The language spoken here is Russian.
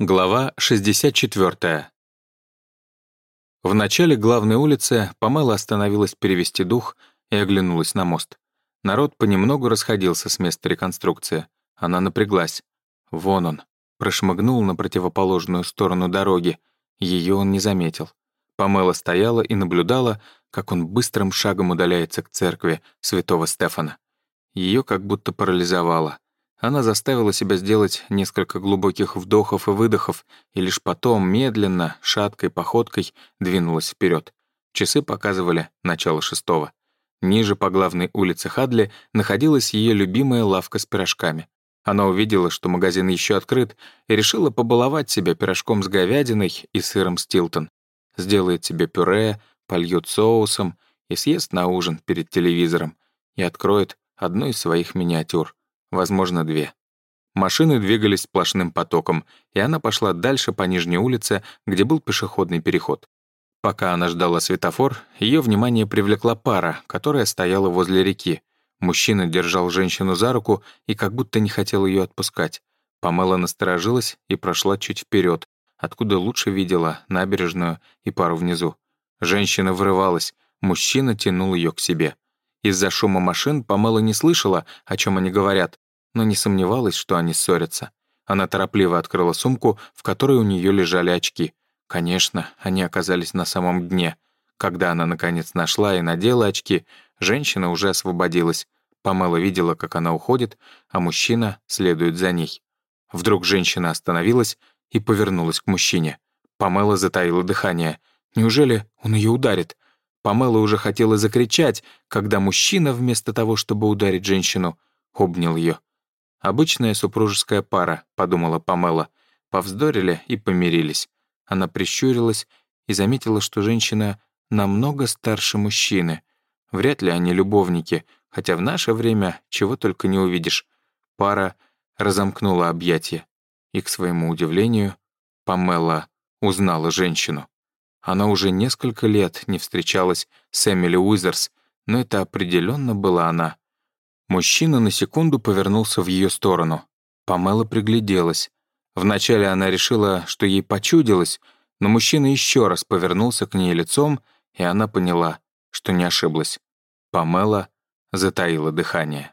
Глава 64. В начале главной улицы Памела остановилась перевести дух и оглянулась на мост. Народ понемногу расходился с места реконструкции. Она напряглась. Вон он. Прошмыгнул на противоположную сторону дороги. Ее он не заметил. Памела стояла и наблюдала, как он быстрым шагом удаляется к церкви святого Стефана. Ее как будто парализовало. Она заставила себя сделать несколько глубоких вдохов и выдохов, и лишь потом, медленно, шаткой походкой, двинулась вперед. Часы показывали начало шестого. Ниже по главной улице Хадли находилась ее любимая лавка с пирожками. Она увидела, что магазин еще открыт, и решила побаловать себя пирожком с говядиной и сыром Стилтон. Сделает себе пюре, польет соусом и съест на ужин перед телевизором и откроет одну из своих миниатюр возможно, две. Машины двигались сплошным потоком, и она пошла дальше по нижней улице, где был пешеходный переход. Пока она ждала светофор, ее внимание привлекла пара, которая стояла возле реки. Мужчина держал женщину за руку и как будто не хотел ее отпускать. Памела насторожилась и прошла чуть вперед, откуда лучше видела набережную и пару внизу. Женщина вырывалась, мужчина тянул ее к себе. Из-за шума машин Памела не слышала, о чем они говорят, но не сомневалась, что они ссорятся. Она торопливо открыла сумку, в которой у нее лежали очки. Конечно, они оказались на самом дне. Когда она, наконец, нашла и надела очки, женщина уже освободилась. Памела видела, как она уходит, а мужчина следует за ней. Вдруг женщина остановилась и повернулась к мужчине. Памела затаила дыхание. Неужели он ее ударит? Памела уже хотела закричать, когда мужчина, вместо того, чтобы ударить женщину, обнял ее. «Обычная супружеская пара», — подумала Памела. Повздорили и помирились. Она прищурилась и заметила, что женщина намного старше мужчины. Вряд ли они любовники, хотя в наше время чего только не увидишь. Пара разомкнула объятия. И, к своему удивлению, Памела узнала женщину. Она уже несколько лет не встречалась с Эмили Уизерс, но это определенно была она. Мужчина на секунду повернулся в ее сторону. Памела пригляделась. Вначале она решила, что ей почудилось, но мужчина еще раз повернулся к ней лицом, и она поняла, что не ошиблась. Памела затаила дыхание.